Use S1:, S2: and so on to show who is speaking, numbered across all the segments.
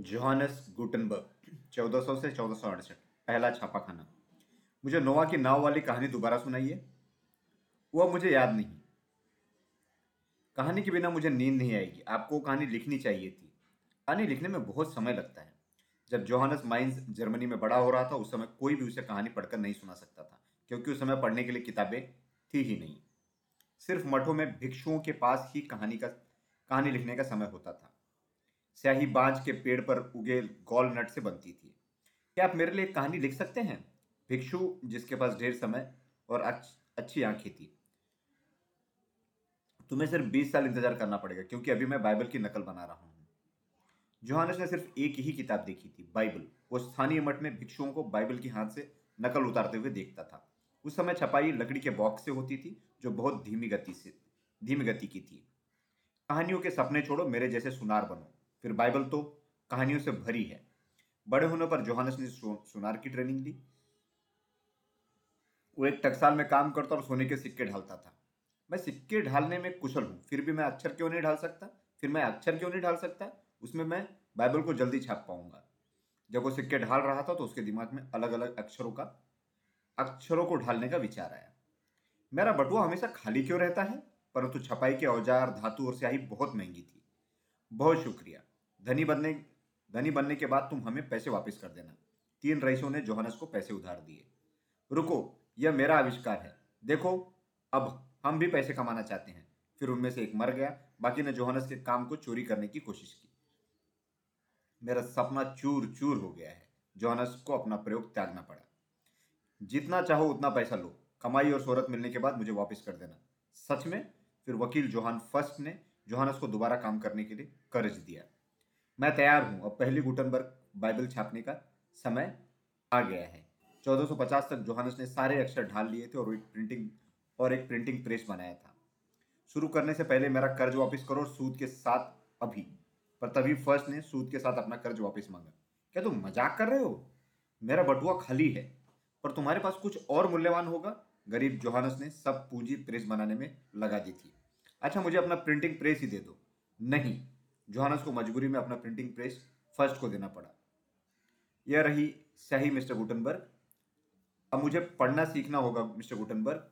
S1: Johannes Gutenberg 1400 से चौदह पहला छापाखाना। मुझे नोवा की नाव वाली कहानी दोबारा सुनाइए। वह मुझे याद नहीं। कहानी के बिना मुझे नींद नहीं आएगी। आपको कहानी लिखनी चाहिए थी। कहानी लिखने में बहुत समय लगता है। जब जोहानस माइंस जर्मनी में बड़ा हो रहा था, उस समय कोई भी उसे कहानी पढ़कर नहीं सुना सकता था, क्योंकि उस समय पढ़ने के लिए किताबें थी ही नहीं। सिर्फ़ मठों में भिक्षुओं के पास ही कहानी का, कहानी लिखने का समय होता था। स्याही बांझ के पेड़ पर उगे गोल नट से बनती थी। क्या आप मेरे लिए कहानी लिख सकते हैं? भिक्षु, जिसके पास ढेर समय और अच्छी आँखें थी। तुम्हें सिर्फ़ बीस साल इंतज़ार करना पड़ेगा, क्योंकि अभी मैं बाइबल की नकल बना रहा हूँ। जोहानस ने सिर्फ़ एक ही किताब देखी थी, बाइबल। वो स्थानीय मठ में भिक्षुओं को बाइबल के हाथ से नकल उतारते हुए देखता था। उस समय छपाई लकड़ी के बॉक्स से होती थी, जो बहुत धीमी गति से, धीमी गति की थी। कहानियों के सपने छोड़ो, मेरे जैसे सुनार बनो। फिर बाइबल तो कहानियों से भरी है। बड़े होने पर जोहानस ने सुनार की ट्रेनिंग ली। वो एक टकसाल में काम करता और सोने के सिक्के ढालता था। मैं सिक्के ढालने में कुशल हूँ, फिर भी मैं अक्षर क्यों नहीं ढाल सकता? फिर मैं अक्षर क्यों नहीं ढाल सकता? उसमें मैं बाइबल को जल्दी छाप पाऊँगा। जब वो सिक्के ढाल रहा था तो उसके दिमाग में अलग अलग अक्षरों का, अक्षरों को ढालने का विचार आया। मेरा बटुआ हमेशा खाली क्यों रहता है? परंतु छपाई के औज़ार, धातु और स्याही बहुत महँगी थी। बहुत शुक्रिया। धनी बनने धनी बनने के बाद तुम हमें पैसे वापस कर देना। तीन रईसों ने जोहनस को पैसे उधार दिए। रुको, यह मेरा आविष्कार है। देखो, अब हम भी पैसे कमाना चाहते हैं। फिर उनमें से एक मर गया। बाकी ने जोहनस के काम को चोरी करने की कोशिश की। मेरा सपना चूर चूर हो गया है। जोहनस को अपना प्रयोग त्यागना पड़ा। जितना चाहो उतना पैसा लो। कमाई और शोहरत मिलने के बाद मुझे वापस कर देना। सच में, फिर वकील जोहान फ़र्स्ट ने जोहानस को दोबारा काम करने के लिए कर्ज दिया। मैं तैयार हूँ। अब पहली गुटनबर्ग बाइबल छापने का समय आ गया है। 1450 तक जोहानस ने सारे अक्षर ढाल लिए थे और एक प्रिंटिंग और एक प्रिंटिंग प्रेस बनाया था। शुरू करने से पहले मेरा कर्ज वापस करो सूद के साथ अभी। पर तभी फ़र्स्ट ने सूद के साथ अपना कर्ज वापस मांगा। क्या तुम मज़ाक कर रहे हो? मेरा बटुआ खाली है। पर तुम्हारे पास कुछ और मूल्यवान होगा? गरीब जोहानस ने सब पूंजी प्रेस बनाने में लगा दी थी। अच्छा मुझे अपना प्रिंटिंग प्रेस ही दे दो। नहीं। जोहानस को मजबूरी में अपना प्रिंटिंग प्रेस फ़र्स्ट को देना पड़ा। यह रही सही, मिस्टर गुटनबर्ग। अब मुझे पढ़ना सीखना होगा, मिस्टर गुटनबर्ग।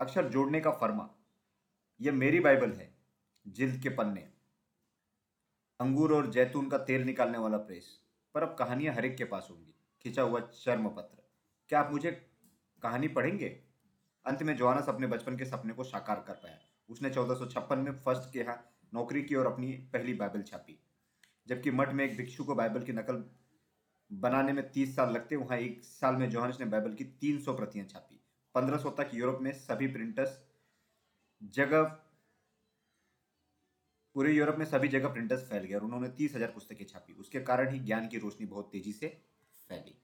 S1: अक्षर जोड़ने का फर्मा। यह मेरी बाइबल है जिल्द के पन्ने। अंगूर और जैतून का तेल निकालने वाला प्रेस पर अब कहानियाँ हर एक के पास होंगी। खिंचा हुआ चर्म पत्र। क्या आप मुझे कहानी पढ़ेंगे? अंत में जोहानस अपने बचपन के सपने को साकार कर पाया। उसने चौदह में फ़र्स्ट के यहाँ नौकरी की और अपनी पहली बाइबल छापी। जबकि मठ में एक भिक्षु को बाइबल की नकल बनाने में तीस साल लगते, वहाँ एक साल में जोहानस ने बाइबल की तीन सौ प्रतियाँ छापी। पंद्रह सौ तक यूरोप में सभी प्रिंटर्स जगह, पूरे यूरोप में सभी जगह प्रिंटर्स फैल गए और उन्होंने तीस हज़ार पुस्तकें छापी। उसके कारण ही ज्ञान की रोशनी बहुत तेज़ी से फैली।